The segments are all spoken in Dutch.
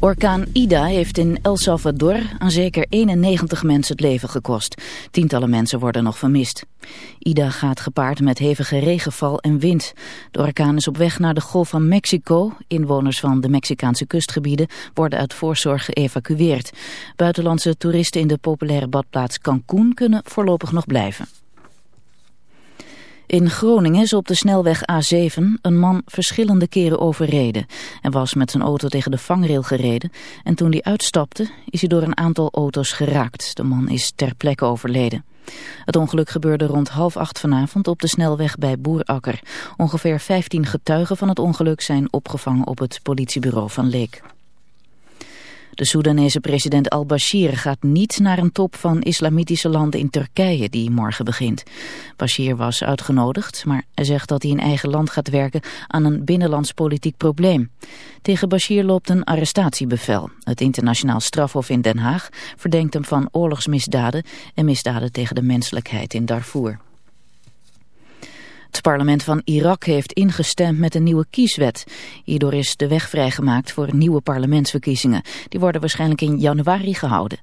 Orkaan Ida heeft in El Salvador aan zeker 91 mensen het leven gekost. Tientallen mensen worden nog vermist. Ida gaat gepaard met hevige regenval en wind. De orkaan is op weg naar de Golf van Mexico. Inwoners van de Mexicaanse kustgebieden worden uit voorzorg geëvacueerd. Buitenlandse toeristen in de populaire badplaats Cancún kunnen voorlopig nog blijven. In Groningen is op de snelweg A7 een man verschillende keren overreden. Hij was met zijn auto tegen de vangrail gereden en toen hij uitstapte is hij door een aantal auto's geraakt. De man is ter plekke overleden. Het ongeluk gebeurde rond half acht vanavond op de snelweg bij Boerakker. Ongeveer 15 getuigen van het ongeluk zijn opgevangen op het politiebureau van Leek. De Soedanese president al-Bashir gaat niet naar een top van islamitische landen in Turkije die morgen begint. Bashir was uitgenodigd, maar zegt dat hij in eigen land gaat werken aan een binnenlands politiek probleem. Tegen Bashir loopt een arrestatiebevel. Het internationaal strafhof in Den Haag verdenkt hem van oorlogsmisdaden en misdaden tegen de menselijkheid in Darfur. Het parlement van Irak heeft ingestemd met een nieuwe kieswet. Hierdoor is de weg vrijgemaakt voor nieuwe parlementsverkiezingen. Die worden waarschijnlijk in januari gehouden.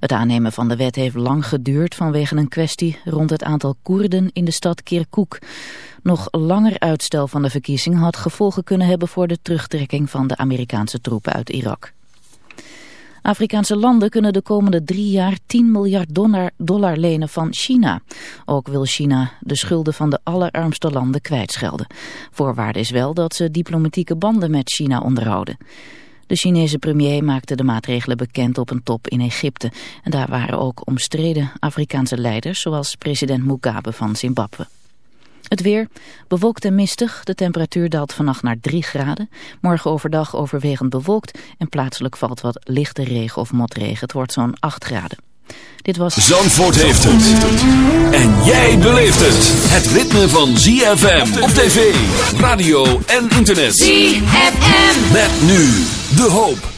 Het aannemen van de wet heeft lang geduurd vanwege een kwestie rond het aantal Koerden in de stad Kirkuk. Nog langer uitstel van de verkiezing had gevolgen kunnen hebben voor de terugtrekking van de Amerikaanse troepen uit Irak. Afrikaanse landen kunnen de komende drie jaar 10 miljard dollar, dollar, lenen van China. Ook wil China de schulden van de allerarmste landen kwijtschelden. Voorwaarde is wel dat ze diplomatieke banden met China onderhouden. De Chinese premier maakte de maatregelen bekend op een top in Egypte. En daar waren ook omstreden Afrikaanse leiders zoals president Mugabe van Zimbabwe. Het weer, bewolkt en mistig. De temperatuur daalt vannacht naar 3 graden. Morgen overdag overwegend bewolkt en plaatselijk valt wat lichte regen of motregen. Het wordt zo'n 8 graden. Dit was... Zandvoort heeft het. En jij beleeft het. Het ritme van ZFM op tv, radio en internet. ZFM. Met nu de hoop.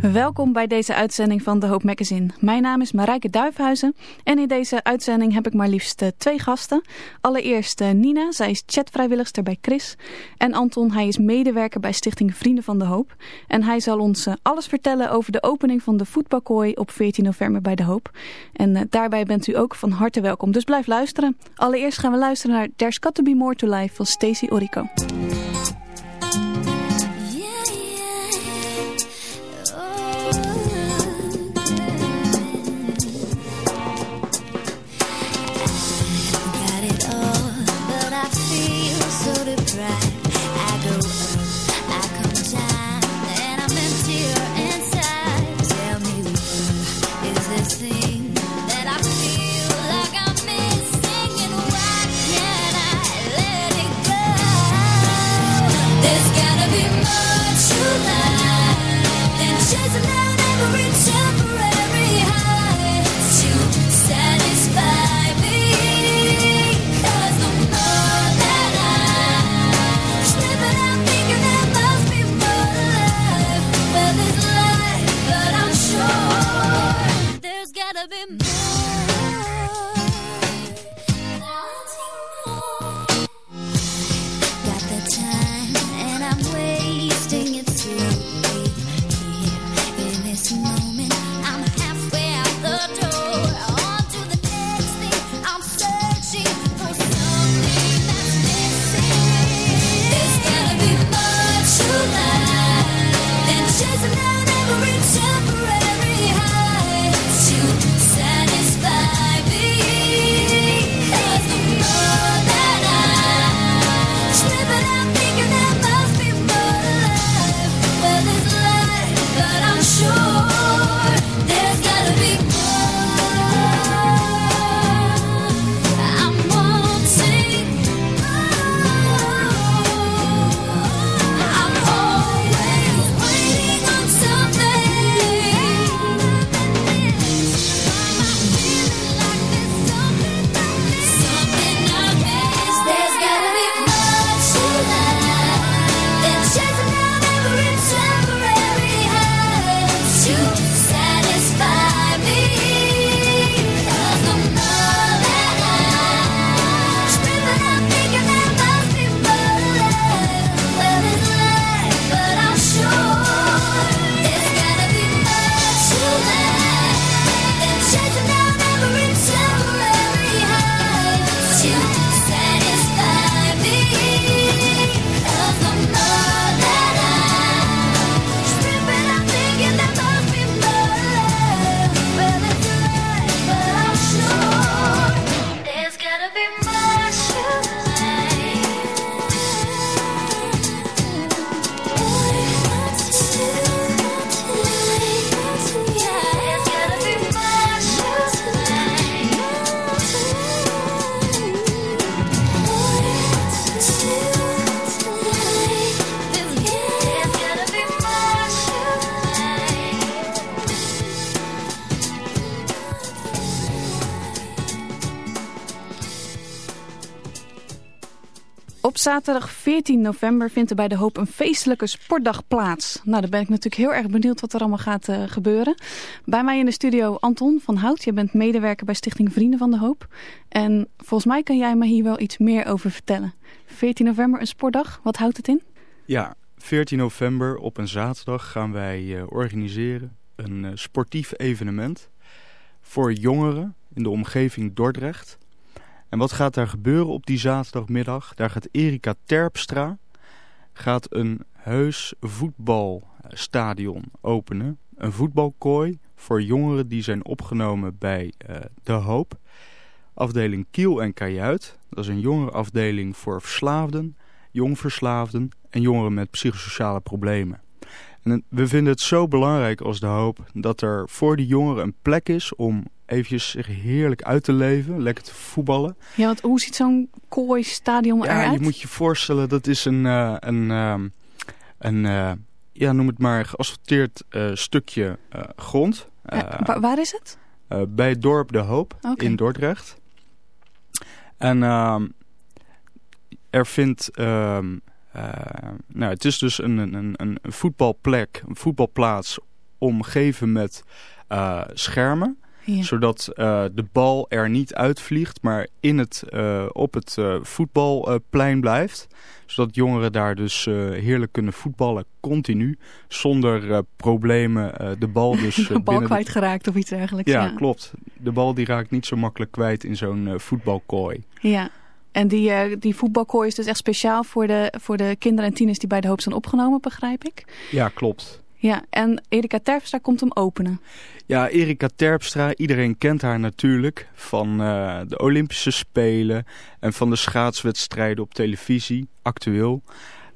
Welkom bij deze uitzending van The Hope Magazine. Mijn naam is Marijke Duifhuizen en in deze uitzending heb ik maar liefst uh, twee gasten. Allereerst uh, Nina, zij is chatvrijwilligster bij Chris. En Anton, hij is medewerker bij Stichting Vrienden van de Hoop. En hij zal ons uh, alles vertellen over de opening van de voetbalkooi op 14 november bij de Hoop. En daarbij bent u ook van harte welkom, dus blijf luisteren. Allereerst gaan we luisteren naar There's Got To Be More To Life van Stacey Orico. Zaterdag 14 november vindt er bij De Hoop een feestelijke sportdag plaats. Nou, dan ben ik natuurlijk heel erg benieuwd wat er allemaal gaat uh, gebeuren. Bij mij in de studio Anton van Hout. Je bent medewerker bij Stichting Vrienden van De Hoop. En volgens mij kan jij me hier wel iets meer over vertellen. 14 november, een sportdag. Wat houdt het in? Ja, 14 november op een zaterdag gaan wij uh, organiseren een uh, sportief evenement voor jongeren in de omgeving Dordrecht. En wat gaat daar gebeuren op die zaterdagmiddag? Daar gaat Erika Terpstra gaat een heus voetbalstadion openen. Een voetbalkooi voor jongeren die zijn opgenomen bij uh, De Hoop. Afdeling Kiel en Kajuit. Dat is een jongerenafdeling voor verslaafden, jongverslaafden en jongeren met psychosociale problemen. En we vinden het zo belangrijk als De Hoop dat er voor die jongeren een plek is om eventjes zich heerlijk uit te leven, lekker te voetballen. Ja, want hoe ziet zo'n kooi stadion ja, eruit? je moet je voorstellen, dat is een, uh, een, uh, een uh, ja, noem het maar, geasfalteerd stukje grond. Waar, waar, is het? bij het dorp De Hoop okay. in Dordrecht. En ehm, er vindt... ehm, nou, het is dus een, een, een voetbalplek, een voetbalplaats omgeven met schermen. Ja. Zodat uh, de bal er niet uitvliegt, maar in het, uh, op het uh, voetbalplein blijft. Zodat jongeren daar dus heerlijk kunnen voetballen, continu. Zonder problemen de bal dus... de bal kwijtgeraakt of iets dergelijks. Ja, ja, klopt. De bal die raakt niet zo makkelijk kwijt in zo'n voetbalkooi. Ja. En die, die voetbalkooi is dus echt speciaal voor de, voor de kinderen en tieners die bij de hoop zijn opgenomen, begrijp ik? Ja, klopt. Ja, en Erika Terpstra komt hem openen. Ja, Erika Terpstra, iedereen kent haar natuurlijk van uh, de Olympische Spelen en van de schaatswedstrijden op televisie, actueel.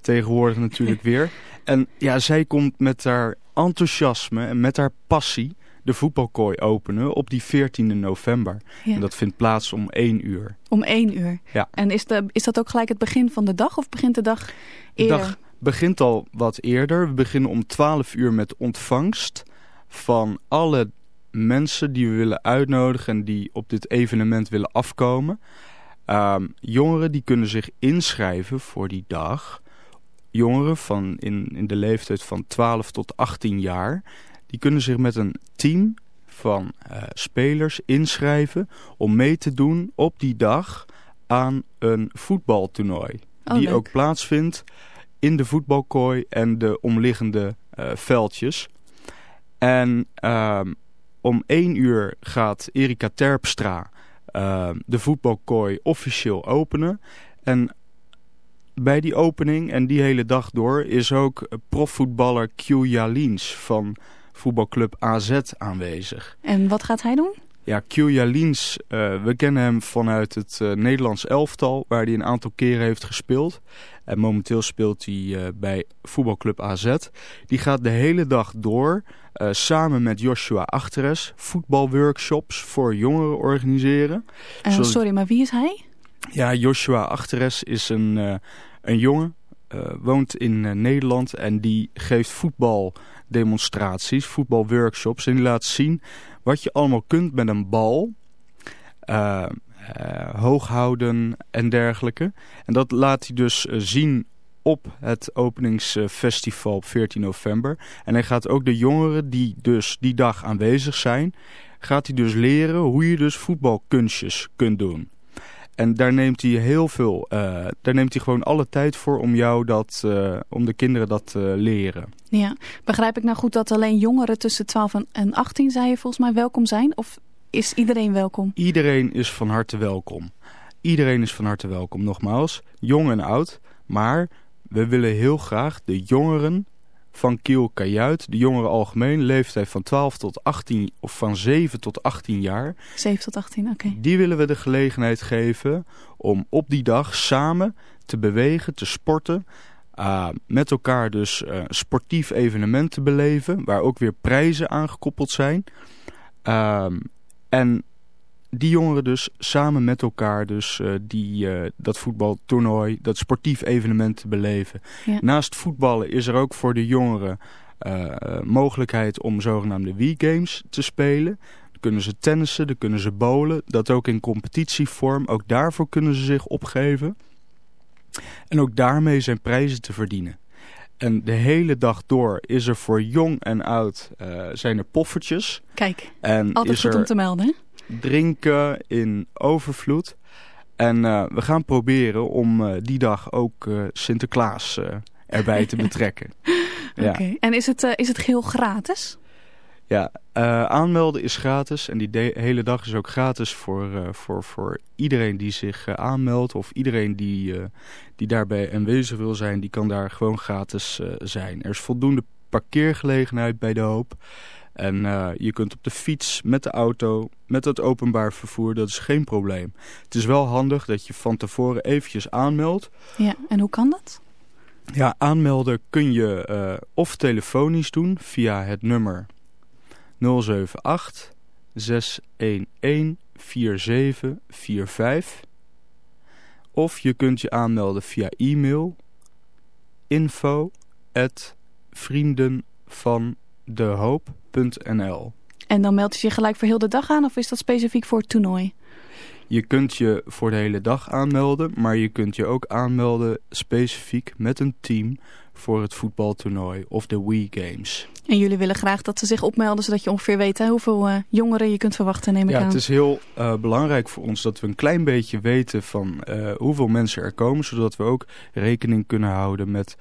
Tegenwoordig natuurlijk weer. En ja, zij komt met haar enthousiasme en met haar passie de voetbalkooi openen op die 14e november. Ja. En dat vindt plaats om 1 uur. Om 1 uur? Ja. En is, de, is dat ook gelijk het begin van de dag of begint de dag eerder? De dag begint al wat eerder. We beginnen om 12 uur met ontvangst van alle mensen die we willen uitnodigen en die op dit evenement willen afkomen. Um, jongeren die kunnen zich inschrijven voor die dag. Jongeren van in, in de leeftijd van 12 tot 18 jaar. Die kunnen zich met een team van uh, spelers inschrijven om mee te doen op die dag aan een voetbaltoernooi. Oh, die leuk. ook plaatsvindt in de voetbalkooi en de omliggende uh, veldjes. En um, om 1 uur gaat Erika Terpstra uh, de voetbalkooi officieel openen. En bij die opening en die hele dag door is ook profvoetballer Q Jalins van voetbalclub AZ aanwezig. En wat gaat hij doen? Ja, Q Jalins, uh, we kennen hem vanuit het uh, Nederlands elftal, waar hij een aantal keren heeft gespeeld. En momenteel speelt hij uh, bij voetbalclub AZ. Die gaat de hele dag door, samen met Joshua Achteres, voetbalworkshops voor jongeren organiseren. Zodat... Sorry, maar wie is hij? Ja, Joshua Achteres is een, een jongen, woont in Nederland en die geeft voetbaldemonstraties, voetbalworkshops. En die laat zien wat je allemaal kunt met een bal, uh, hoog houden en dergelijke. En dat laat hij dus zien op het openingsfestival op 14 november. En hij gaat ook de jongeren die dus die dag aanwezig zijn, gaat hij dus leren hoe je dus voetbalkunstjes kunt doen. En daar neemt hij heel veel, uh, daar neemt hij gewoon alle tijd voor om jou dat, uh, om de kinderen dat te leren. Ja, begrijp ik nou goed dat alleen jongeren tussen 12 en 18, zei je volgens mij, welkom zijn? Of is iedereen welkom? Iedereen is van harte welkom. Iedereen is van harte welkom, nogmaals, jong en oud. Maar we willen heel graag de jongeren van Kiel Kajuit, de jongeren algemeen, leeftijd van 12 tot 18 of van 7 tot 18 jaar. 7 tot 18, oké. Okay. Die willen we de gelegenheid geven om op die dag samen te bewegen, te sporten. Uh, met elkaar dus uh, sportief evenement te beleven, waar ook weer prijzen aan gekoppeld zijn. Uh, en die jongeren dus samen met elkaar dus uh, die, uh, dat voetbaltoernooi, dat sportief evenement te beleven. Ja. Naast voetballen is er ook voor de jongeren uh, mogelijkheid om zogenaamde Wii-games te spelen. Dan kunnen ze tennissen, dan kunnen ze bowlen. Dat ook in competitievorm. Ook daarvoor kunnen ze zich opgeven. En ook daarmee zijn prijzen te verdienen. En de hele dag door is er voor jong en oud uh, zijn er poffertjes. Kijk, en altijd is goed er om te melden. Drinken in overvloed. En uh, we gaan proberen om uh, die dag ook Sinterklaas erbij te betrekken. Oké, okay. en is het, is het geheel gratis? Ja, aanmelden is gratis en die hele dag is ook gratis voor, voor, voor iedereen die zich aanmeldt of iedereen die, die daarbij aanwezig wil zijn, die kan daar gewoon gratis zijn. Er is voldoende parkeergelegenheid bij de hoop en je kunt op de fiets, met de auto, met het openbaar vervoer, dat is geen probleem. Het is wel handig dat je van tevoren eventjes aanmeldt. Ja, en hoe kan dat? Ja, aanmelden kun je of telefonisch doen via het nummer 078 611 4745 of je kunt je aanmelden via e-mail info at En dan meld je je gelijk voor heel de dag aan of is dat specifiek voor het toernooi? Je kunt je voor de hele dag aanmelden, maar je kunt je ook aanmelden specifiek met een team voor het voetbaltoernooi of de Wii Games. En jullie willen graag dat ze zich opmelden, zodat je ongeveer weet hè, hoeveel uh, jongeren je kunt verwachten, neem ik ja, aan. het is heel uh, belangrijk voor ons dat we een klein beetje weten van uh, hoeveel mensen er komen, zodat we ook rekening kunnen houden met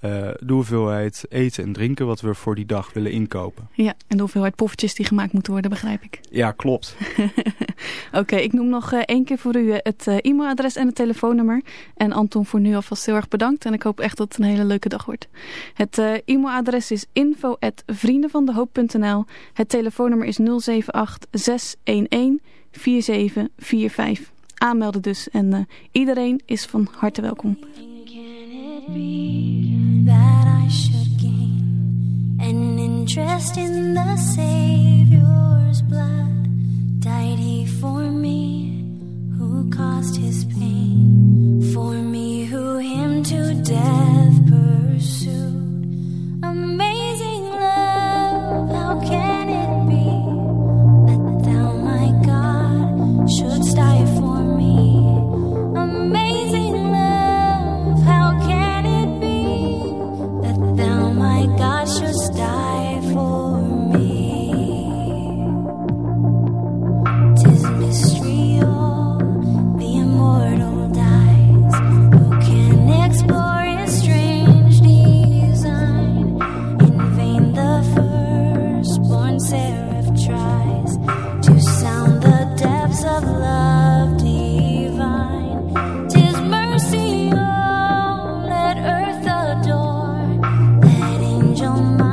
de hoeveelheid eten en drinken wat we voor die dag willen inkopen. Ja, en de hoeveelheid poffertjes die gemaakt moeten worden, begrijp ik. Ja, klopt. Oké, okay, ik noem nog uh, één keer voor u het uh, e-mailadres en het telefoonnummer. En Anton voor nu alvast heel erg bedankt. En ik hoop echt dat het een hele leuke dag wordt. Het e-mailadres is info.vriendenvandehoop.nl Het telefoonnummer is 078 611 4745. Aanmelden dus. En iedereen is van harte welkom. That I should gain an interest in the Savior's blood. Died he for me who caused his pain, for me who him to death pursued. Amazing love, how can it be that thou, my God, shouldst die 熊猫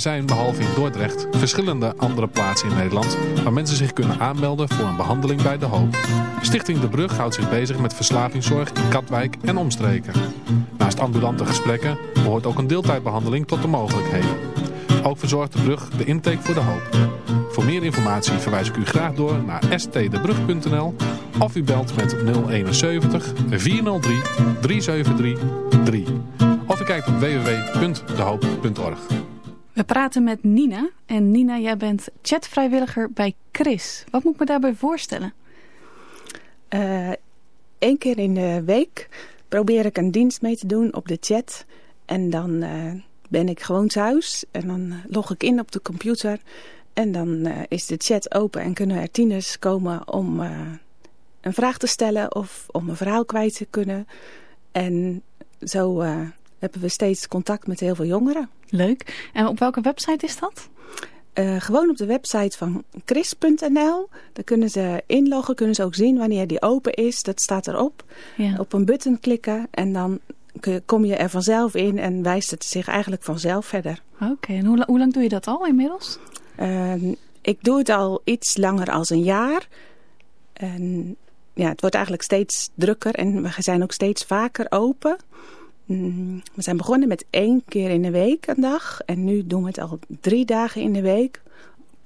Er zijn behalve in Dordrecht verschillende andere plaatsen in Nederland waar mensen zich kunnen aanmelden voor een behandeling bij De Hoop. Stichting De Brug houdt zich bezig met verslavingszorg in Katwijk en omstreken. Naast ambulante gesprekken behoort ook een deeltijdbehandeling tot de mogelijkheden. Ook verzorgt De Brug de intake voor De Hoop. Voor meer informatie verwijs ik u graag door naar stdebrug.nl of u belt met 071 403 373 3. Of u kijkt op www.dehoop.org. We praten met Nina. En Nina, jij bent chatvrijwilliger bij Chris. Wat moet ik me daarbij voorstellen? Eén uh, keer in de week probeer ik een dienst mee te doen op de chat. En dan uh, ben ik gewoon thuis. En dan log ik in op de computer. En dan is de chat open en kunnen er tieners komen om een vraag te stellen of om een verhaal kwijt te kunnen. En zo hebben we steeds contact met heel veel jongeren. Leuk. En op welke website is dat? Uh, gewoon op de website van chris.nl. Daar kunnen ze inloggen, kunnen ze ook zien wanneer die open is. Dat staat erop. Ja. Op een button klikken en dan kom je er vanzelf in en wijst het zich eigenlijk vanzelf verder. Oké, okay. en hoe, hoe, lang doe je dat al inmiddels? Uh, ik doe het al iets langer als een jaar. En ja, het wordt eigenlijk steeds drukker en we zijn ook steeds vaker open. Mm, we zijn begonnen met één keer in de week een dag. En nu doen we het al drie dagen in de week.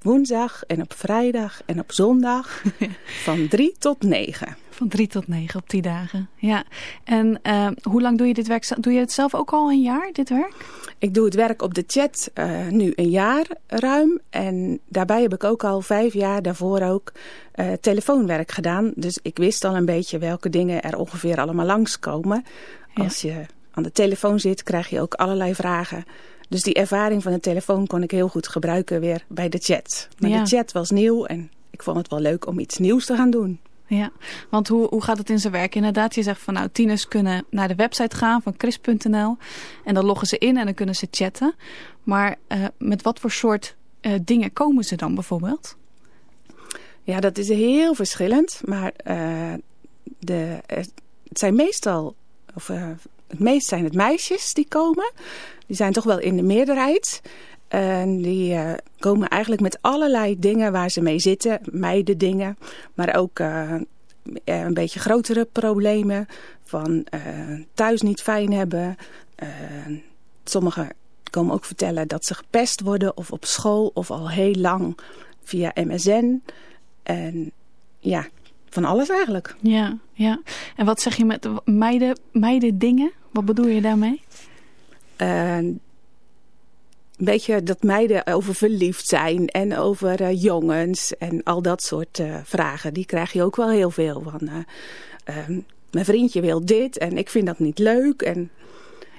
Woensdag en op vrijdag en op zondag. van drie tot negen. Van drie tot negen op die dagen. Ja. En uh, hoe lang doe je dit werk? Doe je het zelf ook al een jaar, dit werk? Ik doe het werk op de chat uh, nu een jaar ruim. En daarbij heb ik ook al vijf jaar daarvoor ook uh, telefoonwerk gedaan. Dus ik wist al een beetje welke dingen er ongeveer allemaal langskomen. Ja. Als je aan de telefoon zit, krijg je ook allerlei vragen. Dus die ervaring van de telefoon kon ik heel goed gebruiken weer bij de chat. Maar ja. de chat was nieuw en ik vond het wel leuk om iets nieuws te gaan doen. Ja, want hoe, hoe gaat het in zijn werk? Inderdaad, je zegt van nou, tieners kunnen naar de website gaan van chris.nl en dan loggen ze in en dan kunnen ze chatten. Maar uh, met wat voor soort uh, dingen komen ze dan bijvoorbeeld? Ja, dat is heel verschillend, maar uh, de, het zijn meestal, of het meest zijn het meisjes die komen. Die zijn toch wel in de meerderheid. En die uh, komen eigenlijk met allerlei dingen waar ze mee zitten. Meiden dingen. Maar ook uh, een beetje grotere problemen. Van thuis niet fijn hebben. sommigen komen ook vertellen dat ze gepest worden. Of op school. Of al heel lang via MSN. En ja, van alles eigenlijk. Ja, ja. En wat zeg je met meiden, meiden dingen? Wat bedoel je daarmee? Uh, een beetje dat meiden over verliefd zijn en over uh, jongens en al dat soort uh, vragen. Die krijg je ook wel heel veel van. Ehm, mijn vriendje wil dit en ik vind dat niet leuk en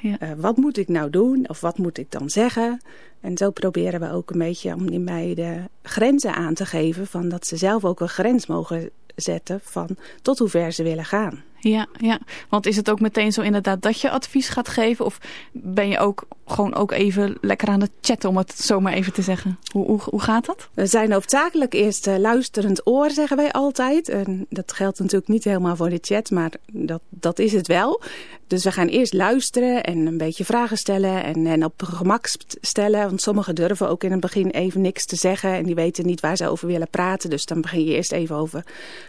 ja. wat moet ik nou doen of wat moet ik dan zeggen? En zo proberen we ook een beetje om die meiden grenzen aan te geven van dat ze zelf ook een grens mogen zetten van tot hoe ver ze willen gaan. Ja, ja, want is het ook meteen zo inderdaad dat je advies gaat geven? Of ben je ook gewoon ook even lekker aan het chatten, om het zo maar even te zeggen? Hoe, hoe, hoe gaat dat? We zijn hoofdzakelijk eerst uh, luisterend oor, zeggen wij altijd. En dat geldt natuurlijk niet helemaal voor de chat, maar dat, dat is het wel. Dus we gaan eerst luisteren en een beetje vragen stellen en, en op gemak stellen. Want sommigen durven ook in het begin even niks te zeggen en die weten niet waar ze over willen praten. Dus dan begin je eerst even over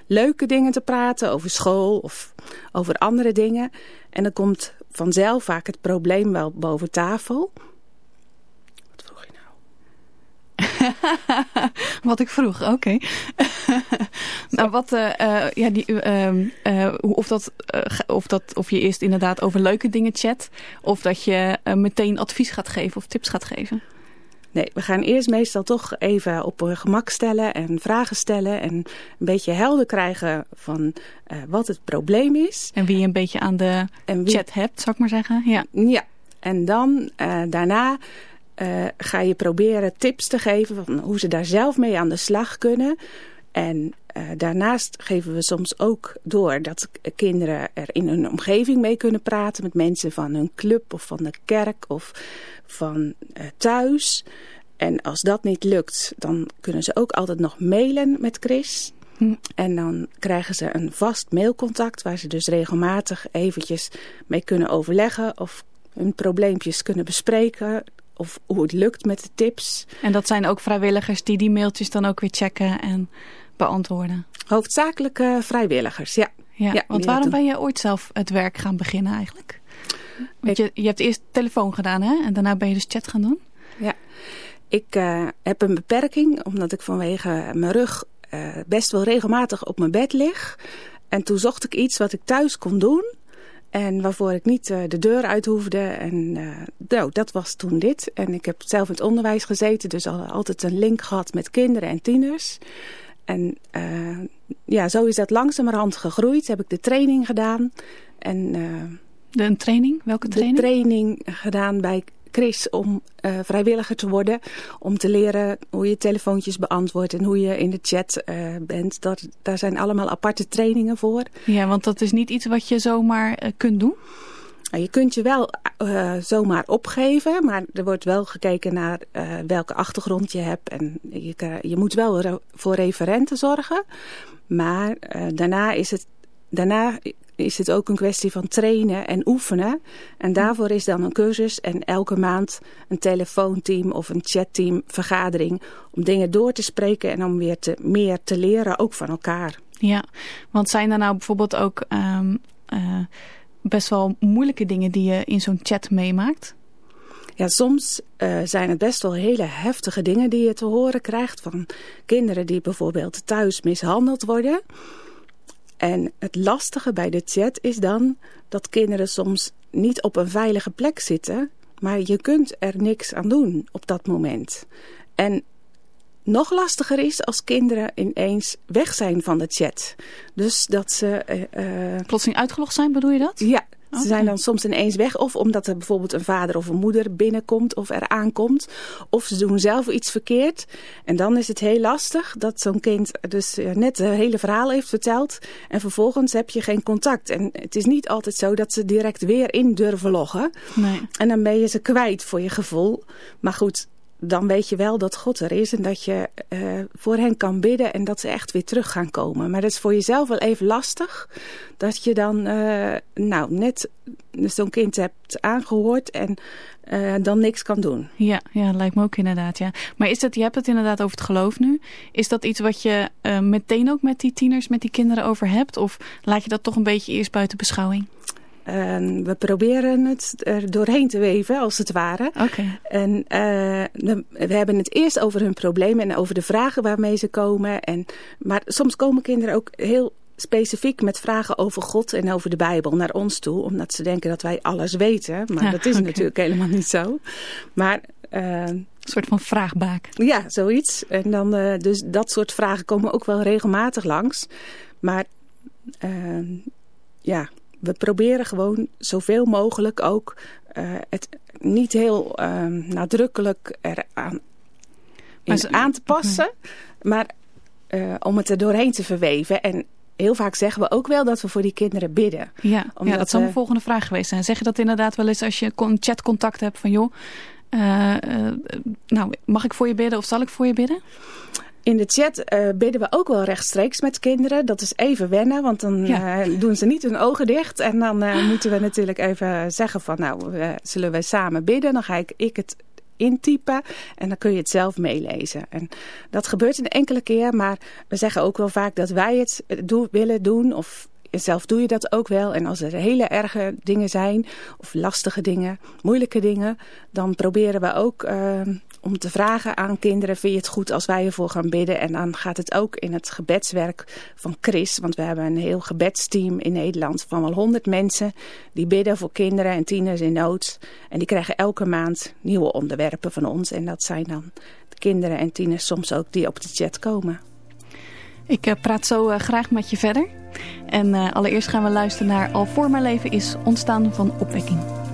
leuke dingen te praten, over school of over andere dingen. En dan komt vanzelf vaak het probleem wel boven tafel. Wat vroeg je nou? wat ik vroeg, oké. nou, wat, uh, uh, ja, die, uh, of, dat, of, dat, of je eerst inderdaad over leuke dingen chat, of dat je meteen advies gaat geven of tips gaat geven. Nee, we gaan eerst meestal toch even op gemak stellen en vragen stellen. En een beetje helder krijgen van uh, wat het probleem is. En wie je een beetje aan de wie... chat hebt, zou ik maar zeggen. Ja, ja. en dan uh, daarna uh, ga je proberen tips te geven van hoe ze daar zelf mee aan de slag kunnen. En uh, daarnaast geven we soms ook door dat kinderen er in hun omgeving mee kunnen praten. Met mensen van hun club of van de kerk of van uh, thuis. En als dat niet lukt, dan kunnen ze ook altijd nog mailen met Chris. Hm. En dan krijgen ze een vast mailcontact waar ze dus regelmatig eventjes mee kunnen overleggen of hun probleempjes kunnen bespreken. Of hoe het lukt met de tips. En dat zijn ook vrijwilligers die die mailtjes dan ook weer checken en beantwoorden? Hoofdzakelijk vrijwilligers, ja. Ja, want waarom ben je ooit zelf het werk gaan beginnen eigenlijk? Want je, je hebt eerst telefoon gedaan hè? En daarna ben je dus chat gaan doen? Ja, ik uh, heb een beperking omdat ik vanwege mijn rug uh, best wel regelmatig op mijn bed lig. En toen zocht ik iets wat ik thuis kon doen. En waarvoor ik niet uh, de deur uit hoefde. En nou, dat was toen dit. En ik heb zelf in het onderwijs gezeten. Dus al, altijd een link gehad met kinderen en tieners. En ja, zo is dat langzamerhand gegroeid. Heb ik de training gedaan. En, de, een training? Welke training? De training gedaan bij Chris om uh, vrijwilliger te worden. Om te leren hoe je telefoontjes beantwoordt en hoe je in de chat uh, bent. Dat, daar zijn allemaal aparte trainingen voor. Ja, want dat is niet iets wat je zomaar uh, kunt doen? Nou, je kunt je wel zomaar opgeven, maar er wordt wel gekeken naar welke achtergrond je hebt. En je, je moet wel voor referenten zorgen. Maar daarna is het daarna is het ook een kwestie van trainen en oefenen. En daarvoor is dan een cursus en elke maand een telefoonteam of een chatteam vergadering. Om dingen door te spreken en om weer te, meer te leren, ook van elkaar. Ja, want zijn er nou bijvoorbeeld ook um, uh, best wel moeilijke dingen die je in zo'n chat meemaakt? Ja, soms uh, zijn het best wel hele heftige dingen die je te horen krijgt van kinderen die bijvoorbeeld thuis mishandeld worden. En het lastige bij de chat is dan dat kinderen soms niet op een veilige plek zitten, maar je kunt er niks aan doen op dat moment. En nog lastiger is als kinderen ineens weg zijn van de chat. Dus dat ze... Uh, Plotseling uitgelogd zijn, bedoel je dat? Ja, ze zijn dan soms ineens weg. Of omdat er bijvoorbeeld een vader of een moeder binnenkomt of er aankomt. Of ze doen zelf iets verkeerd. En dan is het heel lastig dat zo'n kind dus eh, net het hele verhaal heeft verteld. En vervolgens heb je geen contact. En het is niet altijd zo dat ze direct weer in durven loggen. Nee. En dan ben je ze kwijt voor je gevoel. Maar goed, dan weet je wel dat God er is en dat je uh, voor hen kan bidden en dat ze echt weer terug gaan komen. Maar dat is voor jezelf wel even lastig. Dat je dan uh, nou, net zo'n kind hebt aangehoord en uh, dan niks kan doen. Ja, ja, lijkt me ook inderdaad. Ja. Maar is dat, je hebt het inderdaad over het geloof nu. Is dat iets wat je meteen ook met die tieners, met die kinderen over hebt? Of laat je dat toch een beetje eerst buiten beschouwing? En we proberen het er doorheen te weven, als het ware. Okay. En uh, we hebben het eerst over hun problemen en over de vragen waarmee ze komen. En, maar soms komen kinderen ook heel specifiek met vragen over God en over de Bijbel naar ons toe. Omdat ze denken dat wij alles weten. Maar ja, dat is okay. natuurlijk helemaal niet zo. Maar... Uh, een soort van vraagbaak. Ja, zoiets. En dan, uh, dus dat soort vragen komen ook wel regelmatig langs. Maar ja, we proberen gewoon zoveel mogelijk ook uh, het niet heel uh, nadrukkelijk eraan aan te passen. Maar uh, om het er doorheen te verweven. En heel vaak zeggen we ook wel dat we voor die kinderen bidden. Ja, Omdat, ja dat zou mijn volgende vraag geweest zijn. Zeg je dat inderdaad wel eens als je chatcontact hebt van joh... nou, mag ik voor je bidden of zal ik voor je bidden? In de chat uh, bidden we ook wel rechtstreeks met kinderen. Dat is even wennen, want dan ja. uh, doen ze niet hun ogen dicht. En dan uh, moeten we natuurlijk even zeggen van nou, zullen we samen bidden? Dan ga ik, ik het intypen en dan kun je het zelf meelezen. En dat gebeurt een enkele keer, maar we zeggen ook wel vaak dat wij het do willen doen of zelf doe je dat ook wel. En als er hele erge dingen zijn, of lastige dingen, moeilijke dingen, dan proberen we ook uh, om te vragen aan kinderen, vind je het goed als wij ervoor gaan bidden? En dan gaat het ook in het gebedswerk van Chris, want we hebben een heel gebedsteam in Nederland van wel honderd mensen die bidden voor kinderen en tieners in nood. En die krijgen elke maand nieuwe onderwerpen van ons. En dat zijn dan de kinderen en tieners soms ook die op de chat komen. Ik uh, praat zo uh, graag met je verder. En uh, allereerst gaan we luisteren naar Al voor mijn leven is ontstaan van opwekking.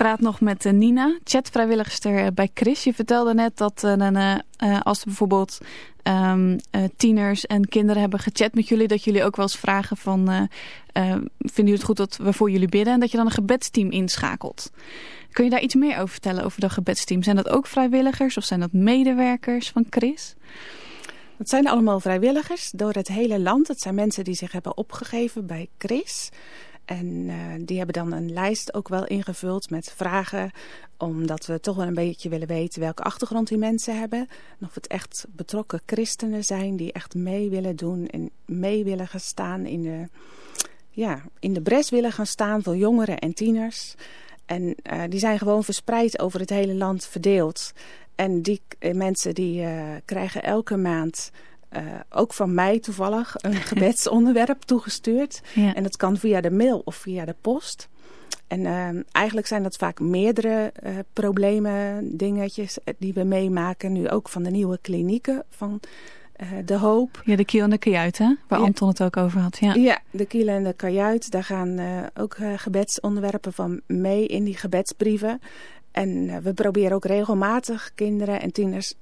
Praat nog met uh, Nina, chatvrijwilligster bij Chris. Je vertelde net dat uh, als bijvoorbeeld um, tieners en kinderen hebben gechat met jullie... dat jullie ook wel eens vragen van... vinden jullie het goed dat we voor jullie bidden? En dat je dan een gebedsteam inschakelt. Kun je daar iets meer over vertellen, over dat gebedsteam? Zijn dat ook vrijwilligers of zijn dat medewerkers van Chris? Het zijn allemaal vrijwilligers door het hele land. Het zijn mensen die zich hebben opgegeven bij Chris... En uh, die hebben dan een lijst ook wel ingevuld met vragen. Omdat we toch wel een beetje willen weten welke achtergrond die mensen hebben. En of het echt betrokken christenen zijn die echt mee willen doen. En mee willen gaan staan in de, ja, in de bres willen gaan staan voor jongeren en tieners. En uh, die zijn gewoon verspreid over het hele land verdeeld. En die uh, mensen die krijgen elke maand... Uh, ook van mij toevallig een gebedsonderwerp toegestuurd. Ja. En dat kan via de mail of via de post. En uh, eigenlijk zijn dat vaak meerdere uh, problemen, dingetjes die we meemaken. Nu ook van de nieuwe klinieken van De Hoop. Ja, de kiel en de kajuit, hè? Waar ja. Anton het ook over had. Ja, ja de kiel en de kajuit. Daar gaan ook gebedsonderwerpen van mee in die gebedsbrieven. En we proberen ook regelmatig kinderen en tieners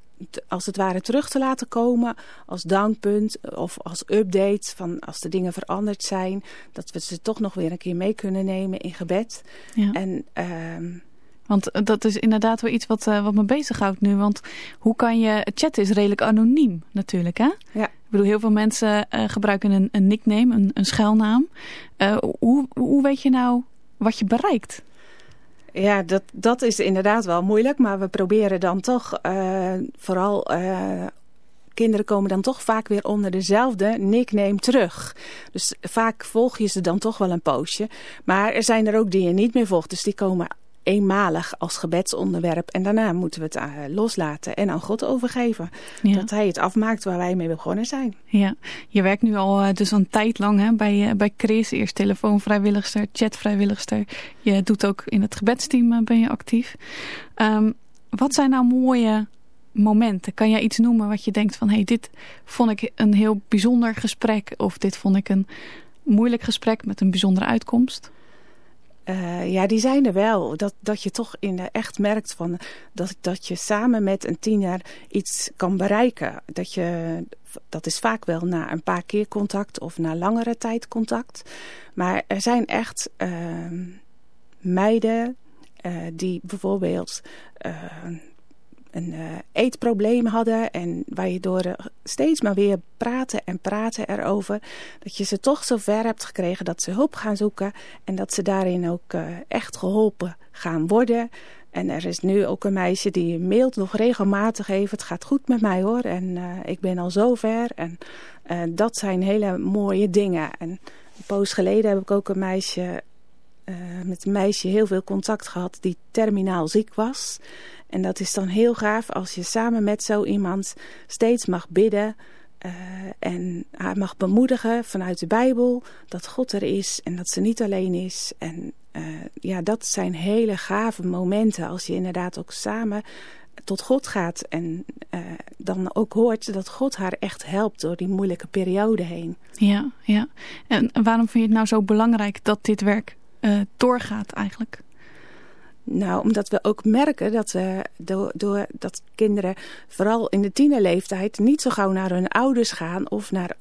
als het ware terug te laten komen als downpunt of als update van als de dingen veranderd zijn. Dat we ze toch nog weer een keer mee kunnen nemen in gebed. Ja. En, uh, want dat is inderdaad wel iets wat, uh, wat me bezighoudt nu. Want hoe kan je... Chatten is redelijk anoniem natuurlijk, hè? Ja. Ik bedoel, heel veel mensen uh, gebruiken een, een nickname, een, een schuilnaam. hoe, hoe weet je nou wat je bereikt? Ja, dat, dat is inderdaad wel moeilijk. Maar we proberen dan toch uh, vooral... Uh, kinderen komen dan toch vaak weer onder dezelfde nickname terug. Dus vaak volg je ze dan toch wel een poosje. Maar er zijn er ook die je niet meer volgt. Dus die komen eenmalig als gebedsonderwerp. En daarna moeten we het uh, loslaten en aan God overgeven. Ja. Dat hij het afmaakt waar wij mee begonnen zijn. Ja, je werkt nu al uh, dus een tijd lang hè, bij, uh, bij Chris. Eerst telefoonvrijwilligster, chatvrijwilligster. Je doet ook in het gebedsteam ben je actief. Um, wat zijn nou mooie momenten? Kan jij iets noemen wat je denkt van... hey, dit vond ik een heel bijzonder gesprek... of dit vond ik een moeilijk gesprek met een bijzondere uitkomst? Uh, ja, die zijn er wel. Dat, dat je toch in echt merkt van dat, dat je samen met een tiener iets kan bereiken. Dat, je, dat is vaak wel na een paar keer contact of na langere tijd contact. Maar er zijn echt uh, meiden uh, die bijvoorbeeld een uh, eetprobleem hadden en waar je door steeds maar weer praten en praten erover, dat je ze toch zover hebt gekregen dat ze hulp gaan zoeken en dat ze daarin ook uh, echt geholpen gaan worden. En er is nu ook een meisje die mailt nog regelmatig even, het gaat goed met mij hoor en ik ben al zover en dat zijn hele mooie dingen. En een poos geleden heb ik ook een meisje, met een meisje heel veel contact gehad die terminaal ziek was. En dat is dan heel gaaf als je samen met zo iemand steeds mag bidden uh, en haar mag bemoedigen vanuit de Bijbel dat God er is en dat ze niet alleen is. En uh, ja, dat zijn hele gave momenten als je inderdaad ook samen tot God gaat en dan ook hoort dat God haar echt helpt door die moeilijke periode heen. Ja, ja. En waarom vind je het nou zo belangrijk dat dit werk doorgaat eigenlijk? Nou, omdat we ook merken dat, we door, door, dat kinderen vooral in de tienerleeftijd niet zo gauw naar hun ouders gaan of naar,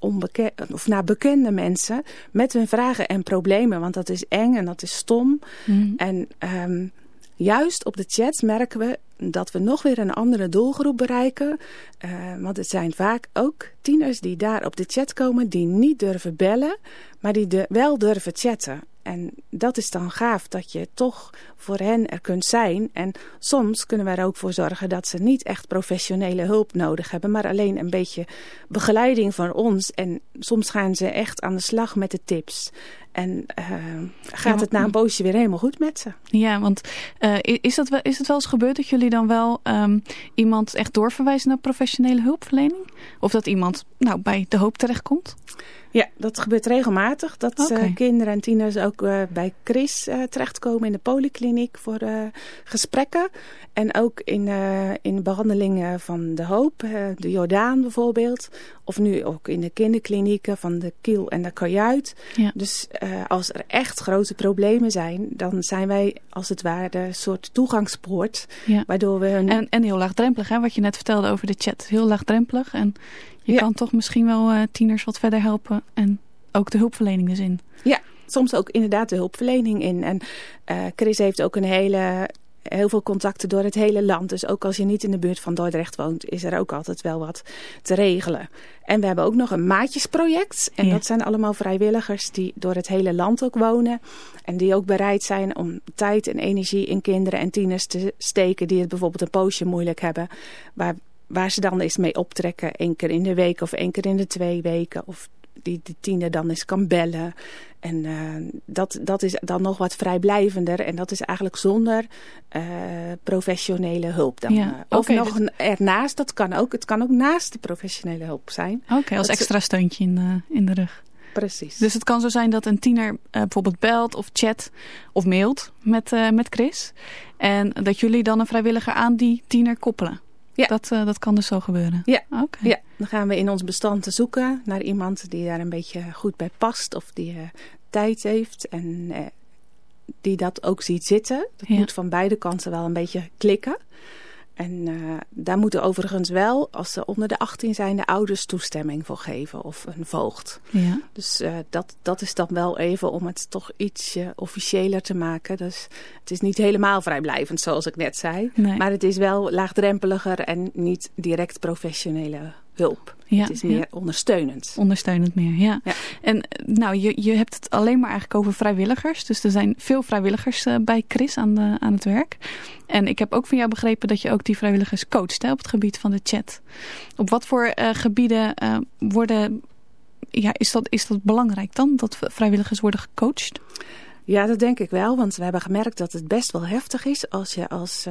of naar bekende mensen met hun vragen en problemen. Want dat is eng en dat is stom. Mm. En um, juist op de chat merken we dat we nog weer een andere doelgroep bereiken. Uh, want het zijn vaak ook tieners die daar op de chat komen die niet durven bellen, maar die de, wel durven chatten. En dat is dan gaaf dat je toch voor hen er kunt zijn. En soms kunnen we er ook voor zorgen dat ze niet echt professionele hulp nodig hebben. Maar alleen een beetje begeleiding van ons. En soms gaan ze echt aan de slag met de tips. En uh, gaat ja, het na een poosje weer helemaal goed met ze. Ja, want uh, is, dat wel, is het wel eens gebeurd dat jullie dan wel um, iemand echt doorverwijzen naar professionele hulpverlening? Of dat iemand nou, bij de hoop terechtkomt? Ja, dat gebeurt regelmatig. Dat okay. uh, kinderen en tieners ook ook bij Chris terechtkomen in de polykliniek voor gesprekken. En ook in, in behandelingen van de hoop, de Jordaan bijvoorbeeld. Of nu ook in de kinderklinieken van de kiel en de kajuit. Ja. Dus als er echt grote problemen zijn, dan zijn wij als het ware een soort toegangspoort. Ja. Waardoor we hun... en, en heel laagdrempelig, hè, wat je net vertelde over de chat. Heel laagdrempelig en je kan toch misschien wel uh, tieners wat verder helpen. En ook de hulpverlening dus in. Ja, soms ook inderdaad de hulpverlening in. En uh, Chris heeft ook een hele, heel veel contacten door het hele land. Dus ook als je niet in de buurt van Dordrecht woont, is er ook altijd wel wat te regelen. En we hebben ook nog een maatjesproject. En dat zijn allemaal vrijwilligers die door het hele land ook wonen. En die ook bereid zijn om tijd en energie in kinderen en tieners te steken die het bijvoorbeeld een poosje moeilijk hebben. Waar waar ze dan eens mee optrekken. één keer in de week of één keer in de twee weken. Of die de tiener dan eens kan bellen. En uh, dat, dat is dan nog wat vrijblijvender. En dat is eigenlijk zonder uh, professionele hulp. Dan, ja, uh, of nog dus... ernaast, dat kan ook. Het kan ook naast de professionele hulp zijn. Oké, okay, als extra steuntje in de, in de rug. Precies. Dus het kan zo zijn dat een tiener bijvoorbeeld belt of chat of mailt met, met Chris. En dat jullie dan een vrijwilliger aan die tiener koppelen. Ja. Dat, uh, dat kan dus zo gebeuren? Ja. Okay. ja, dan gaan we in ons bestand zoeken naar iemand die daar een beetje goed bij past. Of die uh, tijd heeft en uh, die dat ook ziet zitten. Dat ja. moet van beide kanten wel een beetje klikken. En uh, daar moeten overigens wel, als ze onder de 18 zijn, de ouders toestemming voor geven of een voogd. Ja. Dus uh, dat, dat is dan wel even om het toch ietsje officiëler te maken. Dus het is niet helemaal vrijblijvend zoals ik net zei. Nee. Maar het is wel laagdrempeliger en niet direct professionele hulp. Ja, het is meer ja. ondersteunend. Ondersteunend meer, ja. ja. En nou, je, je hebt het alleen maar eigenlijk over vrijwilligers. Dus er zijn veel vrijwilligers uh, bij Chris aan, de, aan het werk. En ik heb ook van jou begrepen dat je ook die vrijwilligers coacht hè, op het gebied van de chat. Op wat voor uh, gebieden uh, worden... Ja, is, dat, is dat belangrijk dan, dat vrijwilligers worden gecoacht? Ja, dat denk ik wel. Want we hebben gemerkt dat het best wel heftig is als je als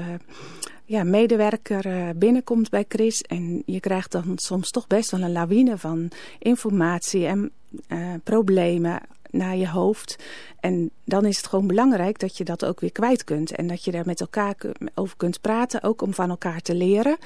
ja, medewerker uh, binnenkomt bij Chris. En je krijgt dan soms toch best wel een lawine van informatie en uh, problemen naar je hoofd. En dan is het gewoon belangrijk dat je dat ook weer kwijt kunt. En dat je daar met elkaar over kunt praten, ook om van elkaar te leren.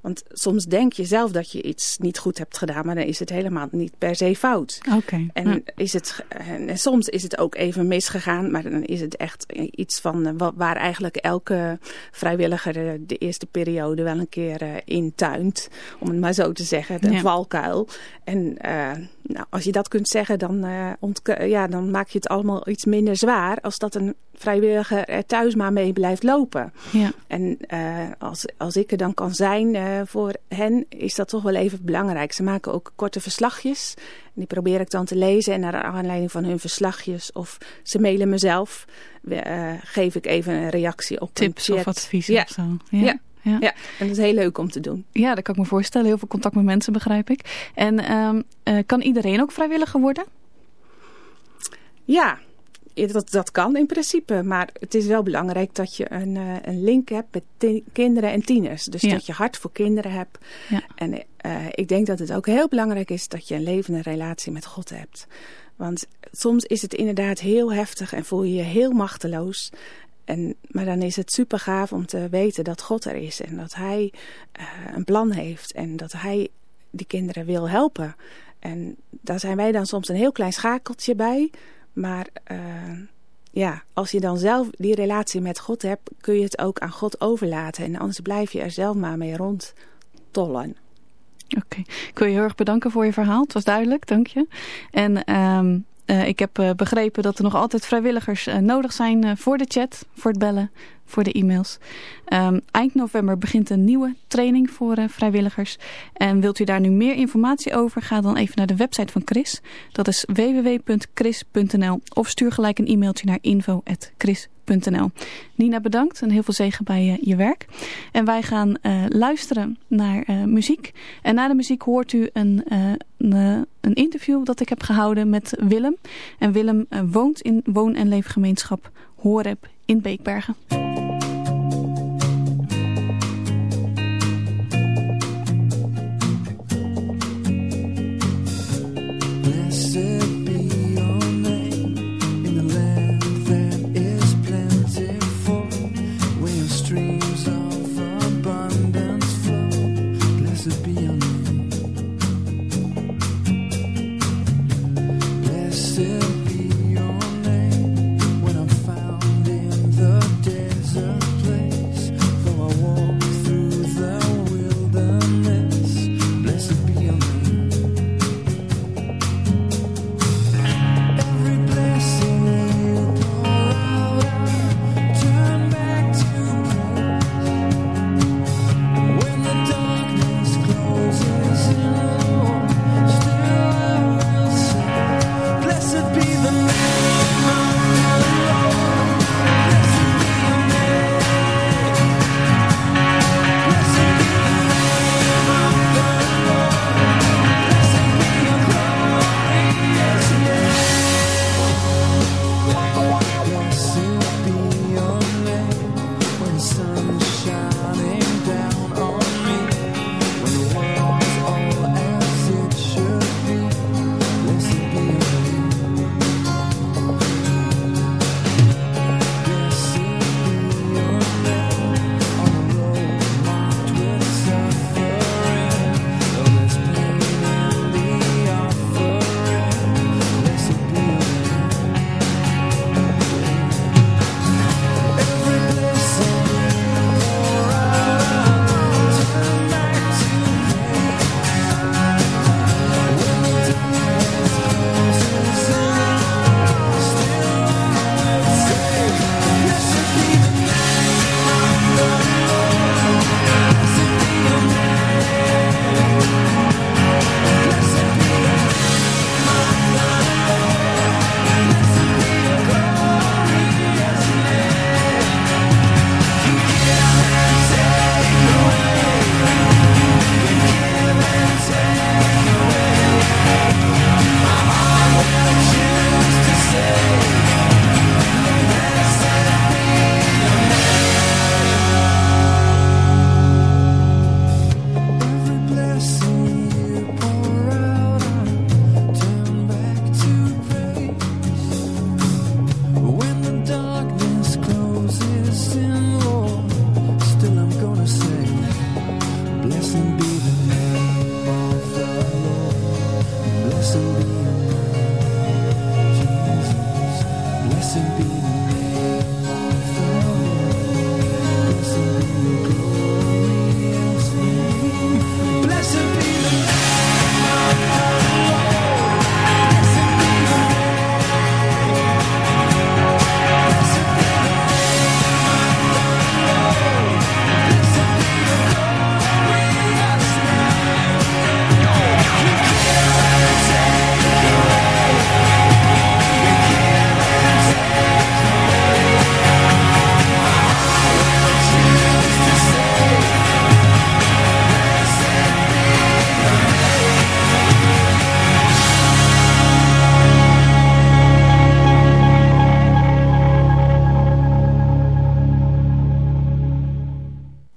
Want soms denk je zelf dat je iets niet goed hebt gedaan, maar dan is het helemaal niet per se fout. Okay, en, ja. is het, en soms is het ook even misgegaan, maar dan is het echt iets van waar eigenlijk elke vrijwilliger de eerste periode wel een keer in tuint. Om het maar zo te zeggen, de ja. valkuil. En uh, nou, als je dat kunt zeggen, dan, uh, ja, dan maak je het allemaal iets minder zwaar als dat een vrijwilliger er thuis maar mee blijft lopen. Ja. En uh, als, als ik er dan kan zijn uh, voor hen, is dat toch wel even belangrijk. Ze maken ook korte verslagjes. En die probeer ik dan te lezen. En naar aanleiding van hun verslagjes of ze mailen mezelf, uh, geef ik even een reactie op Tips of adviezen ja. of zo. Ja. ja. Ja. ja, en dat is heel leuk om te doen. Ja, dat kan ik me voorstellen. Heel veel contact met mensen, begrijp ik. En um, uh, kan iedereen ook vrijwilliger worden? Ja, dat, dat kan in principe. Maar het is wel belangrijk dat je een, uh, een link hebt met kinderen en tieners. Dus ja. dat je hart voor kinderen hebt. Ja. En uh, ik denk dat het ook heel belangrijk is dat je een levende relatie met God hebt. Want soms is het inderdaad heel heftig en voel je je heel machteloos. En, maar dan is het super gaaf om te weten dat God er is. En dat hij uh, een plan heeft. En dat hij die kinderen wil helpen. En daar zijn wij dan soms een heel klein schakeltje bij. Maar uh, ja, als je dan zelf die relatie met God hebt, kun je het ook aan God overlaten. En anders blijf je er zelf maar mee rondtollen. Oké, ik wil je heel erg bedanken voor je verhaal. Het was duidelijk, dank je. En um, uh, ik heb uh, begrepen dat er nog altijd vrijwilligers nodig zijn voor de chat, voor het bellen, voor de e-mails. Um, eind november begint een nieuwe training voor uh, vrijwilligers. En wilt u daar nu meer informatie over, ga dan even naar de website van Chris. Dat is www.chris.nl of stuur gelijk een e-mailtje naar info.chris.nl. Nina, bedankt en heel veel zegen bij uh, je werk. En wij gaan uh, luisteren naar muziek. En na de muziek hoort u een, een, een, interview dat ik heb gehouden met Willem. En Willem woont in woon- en leefgemeenschap Horeb in Beekbergen.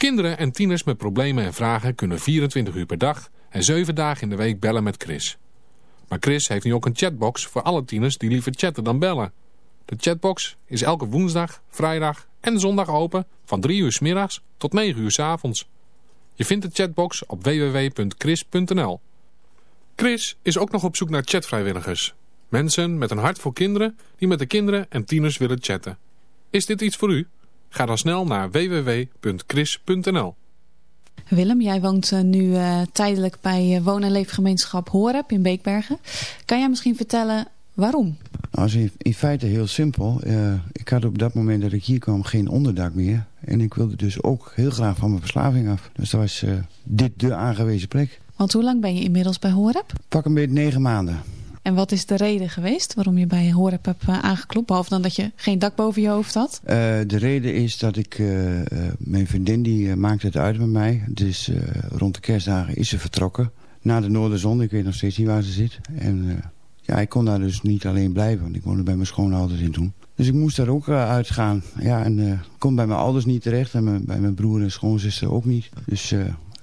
Kinderen en tieners met problemen en vragen kunnen 24 uur per dag en 7 dagen in de week bellen met Chris. Maar Chris heeft nu ook een chatbox voor alle tieners die liever chatten dan bellen. De chatbox is elke woensdag, vrijdag en zondag open van 3 uur s middags tot 9 uur s avonds. Je vindt de chatbox op www.chris.nl. Chris is ook nog op zoek naar chatvrijwilligers. Mensen met een hart voor kinderen die met de kinderen en tieners willen chatten. Is dit iets voor u? Ga dan snel naar www.chris.nl. Willem, jij woont uh, nu uh, tijdelijk bij uh, woon- en leefgemeenschap Horeb in Beekbergen. Kan jij misschien vertellen waarom? Nou, is in, in, feite heel simpel. ik had op dat moment dat ik hier kwam geen onderdak meer. En ik wilde dus ook heel graag van mijn verslaving af. Dus dat was dit de aangewezen plek. Want hoe lang ben je inmiddels bij Horeb? Pak een beetje negen maanden. En wat is de reden geweest waarom je bij Horeb hebt aangeklopt? Behalve dan dat je geen dak boven je hoofd had? Uh, de reden is dat ik... Uh, uh, mijn vriendin die maakte het uit met mij. Dus rond de kerstdagen is ze vertrokken. Na de Noorderzon. Ik weet nog steeds niet waar ze zit. En ja, ik kon daar dus niet alleen blijven. Want ik woonde bij mijn schoonouders in toen. Dus ik moest daar ook uitgaan. Ja, en kon bij mijn ouders niet terecht. En bij mijn broer en schoonzuster ook niet. Dus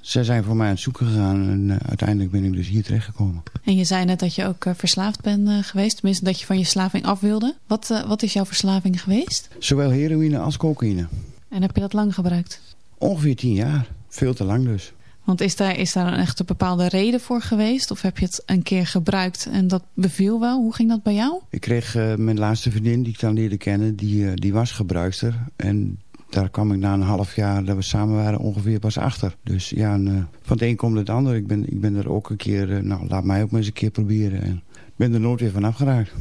zij zijn voor mij aan het zoeken gegaan en uh, uiteindelijk ben ik dus hier terechtgekomen. En je zei net dat je ook uh, verslaafd bent uh, geweest, tenminste dat je van je verslaving af wilde. Wat, wat is jouw verslaving geweest? Zowel heroïne als cocaïne. En heb je dat lang gebruikt? Ongeveer tien jaar, veel te lang dus. Want is daar, is daar een echt een bepaalde reden voor geweest? Of heb je het een keer gebruikt en dat beviel wel? Hoe ging dat bij jou? Ik kreeg mijn laatste vriendin die ik dan leerde kennen, die, die was gebruikster. En daar kwam ik na een half jaar dat we samen waren ongeveer pas achter. Dus ja, en, uh, van het een komt het ander. Ik ben, ik ben er ook een keer, nou laat mij ook maar eens een keer proberen. En ben er nooit weer van afgeraakt.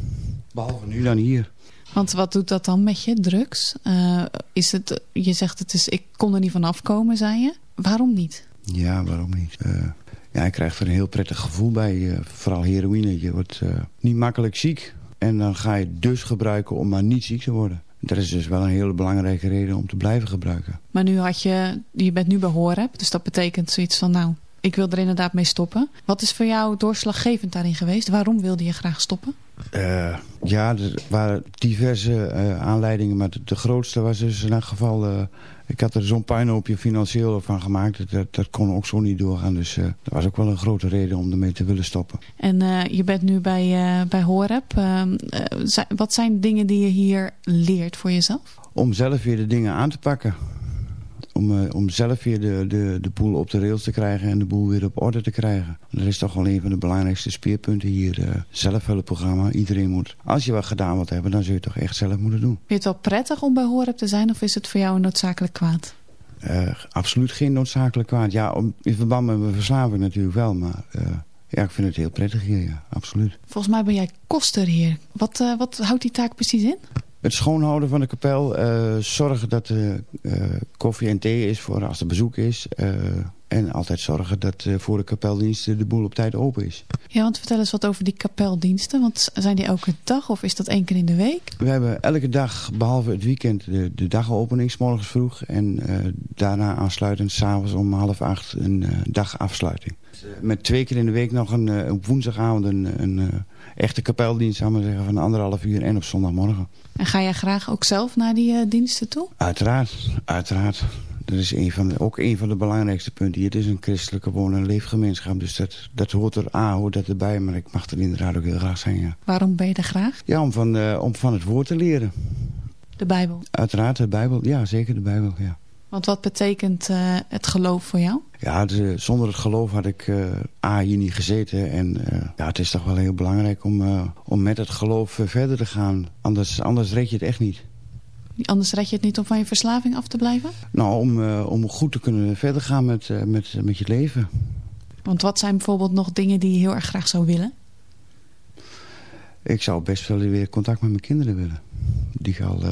Behalve nu dan hier. Want wat doet dat dan met je, drugs? Uh, is het, je zegt het is, ik kon er niet van afkomen, zei je. Waarom niet? Ja, waarom niet? Uh, ja, ik krijg er een heel prettig gevoel bij. Uh, vooral heroïne. Je wordt niet makkelijk ziek. En dan ga je dus gebruiken om maar niet ziek te worden. Dat is dus wel een hele belangrijke reden om te blijven gebruiken. Maar nu had je, je bent nu bij dus dat betekent zoiets van nou, ik wil er inderdaad mee stoppen. Wat is voor jou doorslaggevend daarin geweest? Waarom wilde je graag stoppen? Uh, ja, er waren diverse uh, aanleidingen, maar de, de, grootste was dus in elk geval... Uh, ik had er zo'n puinhoopje financieel van gemaakt, dat, dat kon ook zo niet doorgaan. Dus dat was ook wel een grote reden om ermee te willen stoppen. En je bent nu bij, bij HOREP. wat zijn dingen die je hier leert voor jezelf? Om zelf weer de dingen aan te pakken om, uh, om zelf weer de, de, de boel op de rails te krijgen en de boel weer op orde te krijgen. Dat is toch wel een van de belangrijkste speerpunten hier. Uh, zelfhulpprogramma. Iedereen moet, als je wat gedaan wilt hebben, dan zul je het toch echt zelf moeten doen. Vind je het wel prettig om bij Horeb te zijn of is het voor jou een noodzakelijk kwaad? Uh, absoluut geen noodzakelijk kwaad. Ja, om, in verband met mijn verslaving natuurlijk wel, maar... Ja, ik vind het heel prettig hier, ja, absoluut. Volgens mij ben jij koster hier. Wat, uh, wat houdt die taak precies in? Het schoonhouden van de kapel. Uh, zorgen dat er uh, koffie en thee is voor als er bezoek is. En altijd zorgen dat voor de kapeldiensten de boel op tijd open is. Ja, want vertel eens wat over die kapeldiensten. Want zijn die elke dag of is dat één keer in de week? We hebben elke dag, behalve het weekend, de, de dagopening, s morgens vroeg. En daarna aansluitend s'avonds om half acht een dagafsluiting. Met twee keer in de week nog een, op woensdagavond een... een echte kapeldienst, zou maar zeggen, van anderhalf uur en op zondagmorgen. En ga jij graag ook zelf naar die uh, diensten toe? Uiteraard, uiteraard. Dat is een van de, ook een van de belangrijkste punten hier. Het is een christelijke woon- en leefgemeenschap. Dus dat, dat hoort er aan, hoort dat erbij. Maar ik mag er inderdaad ook heel graag zijn, ja. Waarom ben je er graag? Ja, om van, uh, om van het woord te leren. De Bijbel? Uiteraard, de Bijbel. Ja, zeker de Bijbel, ja. Want wat betekent uh, het geloof voor jou? Ja, de, zonder het geloof had ik uh, A, hier niet gezeten. En uh, ja, het is toch wel heel belangrijk om, om met het geloof verder te gaan. Anders, anders red je het echt niet. Anders red je het niet om van je verslaving af te blijven? Nou, om, om goed te kunnen verder gaan met, met, met je leven. Want wat zijn bijvoorbeeld nog dingen die je heel erg graag zou willen? Ik zou best wel weer contact met mijn kinderen willen. Die ik al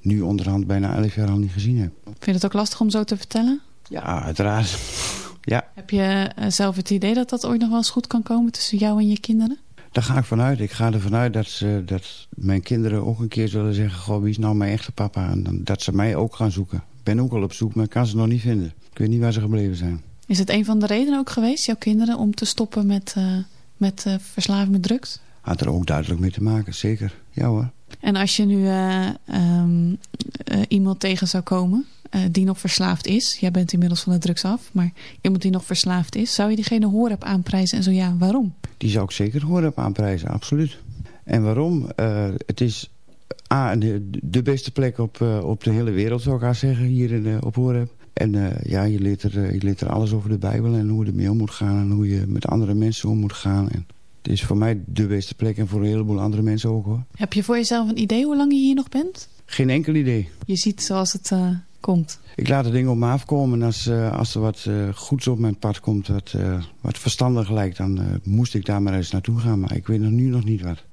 nu onderhand bijna 11 jaar al niet gezien heb. Vind je het ook lastig om zo te vertellen? Ja, uiteraard. ja. Heb je zelf het idee dat dat ooit nog wel eens goed kan komen tussen jou en je kinderen? Daar ga ik vanuit. Ik ga ervan uit dat, ze, dat mijn kinderen ook een keer zullen zeggen... Goh, wie is nou mijn echte papa? En dan, dat ze mij ook gaan zoeken. Ik ben ook al op zoek, maar ik kan ze nog niet vinden. Ik weet niet waar ze gebleven zijn. Is het een van de redenen ook geweest, jouw kinderen... om te stoppen met, uh, met uh, verslaving met drugs? Had er ook duidelijk mee te maken, zeker. Ja hoor. En als je nu uh, um, uh, iemand tegen zou komen uh, die nog verslaafd is. Jij bent inmiddels van de drugs af. Maar iemand die nog verslaafd is. Zou je diegene Horeb aanprijzen? En zo ja, waarom? Die zou ik zeker Horeb aanprijzen, absoluut. En waarom? het is A, de, beste plek op, op de hele wereld zou ik haar zeggen. Hier in, op Horeb. En ja, je leert, er, je leert er alles over de Bijbel. En hoe je ermee om moet gaan. En hoe je met andere mensen om moet gaan. En is voor mij de beste plek en voor een heleboel andere mensen ook hoor. Heb je voor jezelf een idee hoe lang je hier nog bent? Geen enkel idee. Je ziet zoals het uh, komt? Ik laat de dingen op me afkomen. En als, uh, als er wat uh, goeds op mijn pad komt, wat, wat verstandig lijkt... dan moest ik daar maar eens naartoe gaan. Maar ik weet nog nu nog niet wat.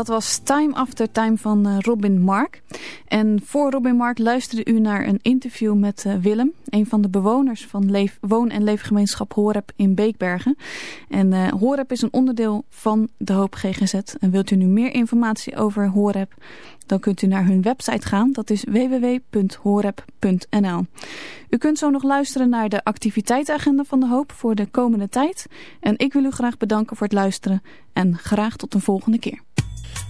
Dat was Time After Time van eh, Robin Mark. En voor Robin Mark luisterde u naar een interview met eh, Willem, een van de bewoners van leef, woon- en leefgemeenschap Horeb in Beekbergen. En uh, Horeb is een onderdeel van de Hoop GGZ. En wilt u nu meer informatie over Horeb, dan kunt u naar hun website gaan. Dat is www.horeb.nl. U kunt zo nog luisteren naar de activiteitsagenda van de Hoop voor de komende tijd. En ik wil u graag bedanken voor het luisteren en graag tot een volgende keer.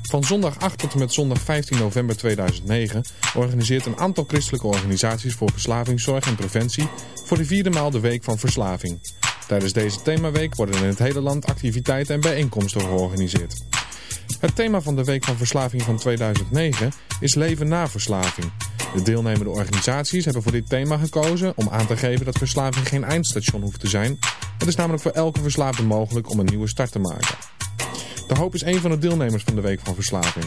Van zondag 8 tot en met zondag 15 november 2009 organiseert een aantal christelijke organisaties voor verslavingszorg en preventie voor de vierde maal de Week van Verslaving. Tijdens deze themaweek worden in het hele land activiteiten en bijeenkomsten georganiseerd. Het thema van de Week van Verslaving van 2009 is Leven na verslaving. De deelnemende organisaties hebben voor dit thema gekozen om aan te geven dat verslaving geen eindstation hoeft te zijn. Het is namelijk voor elke verslaafde mogelijk om een nieuwe start te maken. De Hoop is een van de deelnemers van de Week van Verslaving.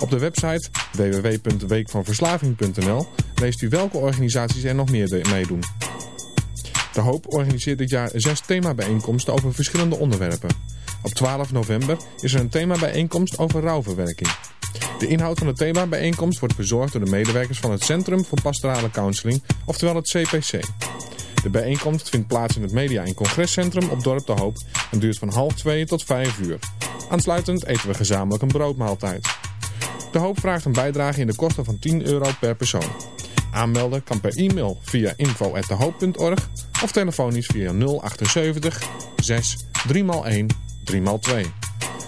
Op de website www.weekvanverslaving.nl leest u welke organisaties er nog meer meedoen. De Hoop organiseert dit jaar zes themabijeenkomsten over verschillende onderwerpen. Op 12 november is er een themabijeenkomst over rouwverwerking. De inhoud van de themabijeenkomst wordt verzorgd door de medewerkers van het Centrum voor Pastorale Counseling, oftewel het CPC. De bijeenkomst vindt plaats in het Media- en Congrescentrum op Dorp de Hoop en duurt van half twee tot vijf uur. Aansluitend eten we gezamenlijk een broodmaaltijd. De Hoop vraagt een bijdrage in de kosten van 10 euro per persoon. Aanmelden kan per e-mail via info.dehoop.org of telefonisch via 078 6 3x1 3x2.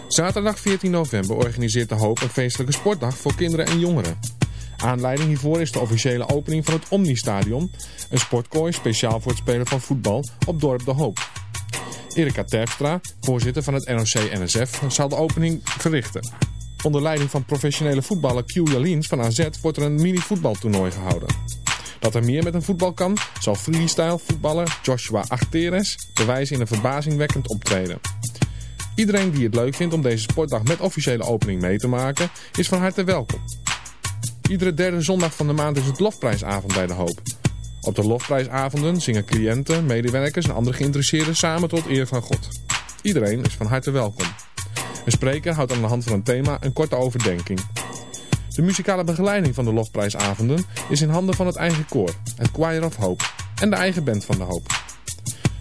Zaterdag 14 november organiseert De Hoop een feestelijke sportdag voor kinderen en jongeren. Aanleiding hiervoor is de officiële opening van het Omni-stadion, een sportkooi speciaal voor het spelen van voetbal op dorp De Hoop. Erika Terpstra, voorzitter van het NOC-NSF, zal de opening verrichten. Onder leiding van professionele voetballer Q Jalins van AZ wordt er een mini-voetbaltoernooi gehouden. Dat er meer met een voetbal kan, zal freestyle voetballer Joshua Achteres bewijzen in een verbazingwekkend optreden. Iedereen die het leuk vindt om deze sportdag met officiële opening mee te maken, is van harte welkom. Iedere derde zondag van de maand is het Lofprijsavond bij De Hoop. Op de Lofprijsavonden zingen cliënten, medewerkers en andere geïnteresseerden samen tot eer van God. Iedereen is van harte welkom. Een spreker houdt aan de hand van een thema een korte overdenking. De muzikale begeleiding van de Lofprijsavonden is in handen van het eigen koor, het Choir of Hope en de eigen band van De Hoop.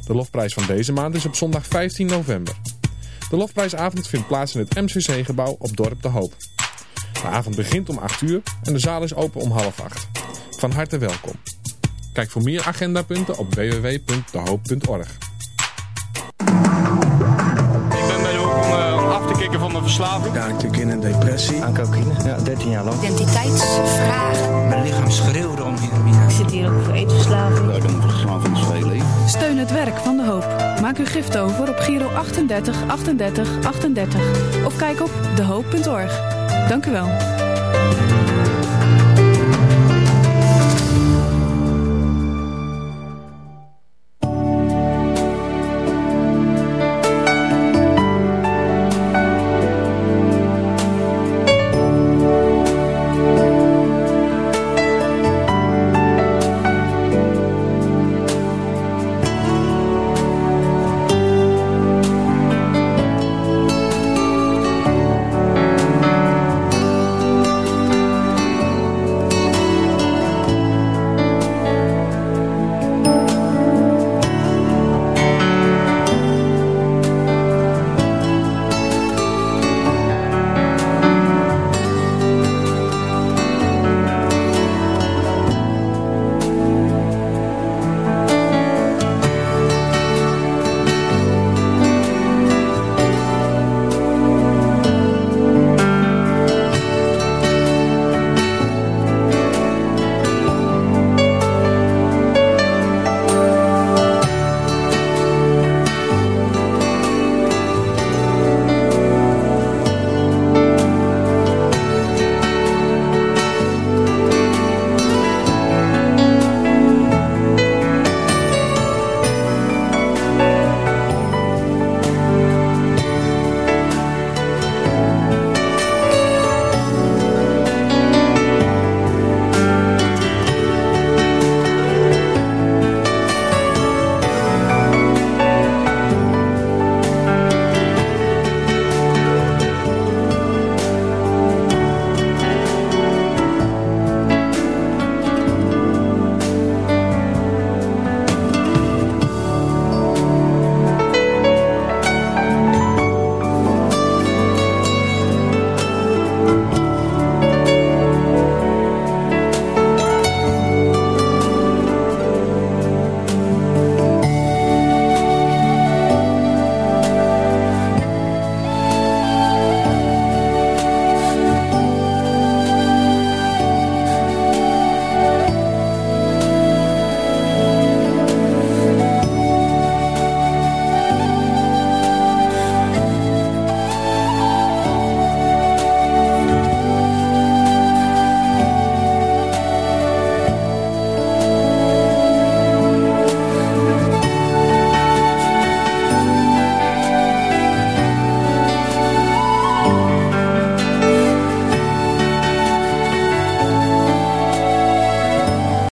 De Lofprijs van deze maand is op zondag 15 november. De Lofprijsavond vindt plaats in het MCC-gebouw op Dorp De Hoop. De avond begint om 8 uur en de zaal is open om half 8. Van harte welkom. Kijk voor meer agendapunten op www.dehoop.org. uh, af te kicken van mijn verslaving. Ja, natuurlijk in een depressie. Aan cocaïne, ja, 13 jaar lang. Identiteitsvragen. Mijn lichaam schreeuwde om meer. Ik zit hier ook voor eetverslaving. Ja, dan moet het verslaving is veel leven. Steun het werk van De Hoop. Maak uw gift over op Giro 38 38 38 of kijk op dehoop.org. Dank u wel.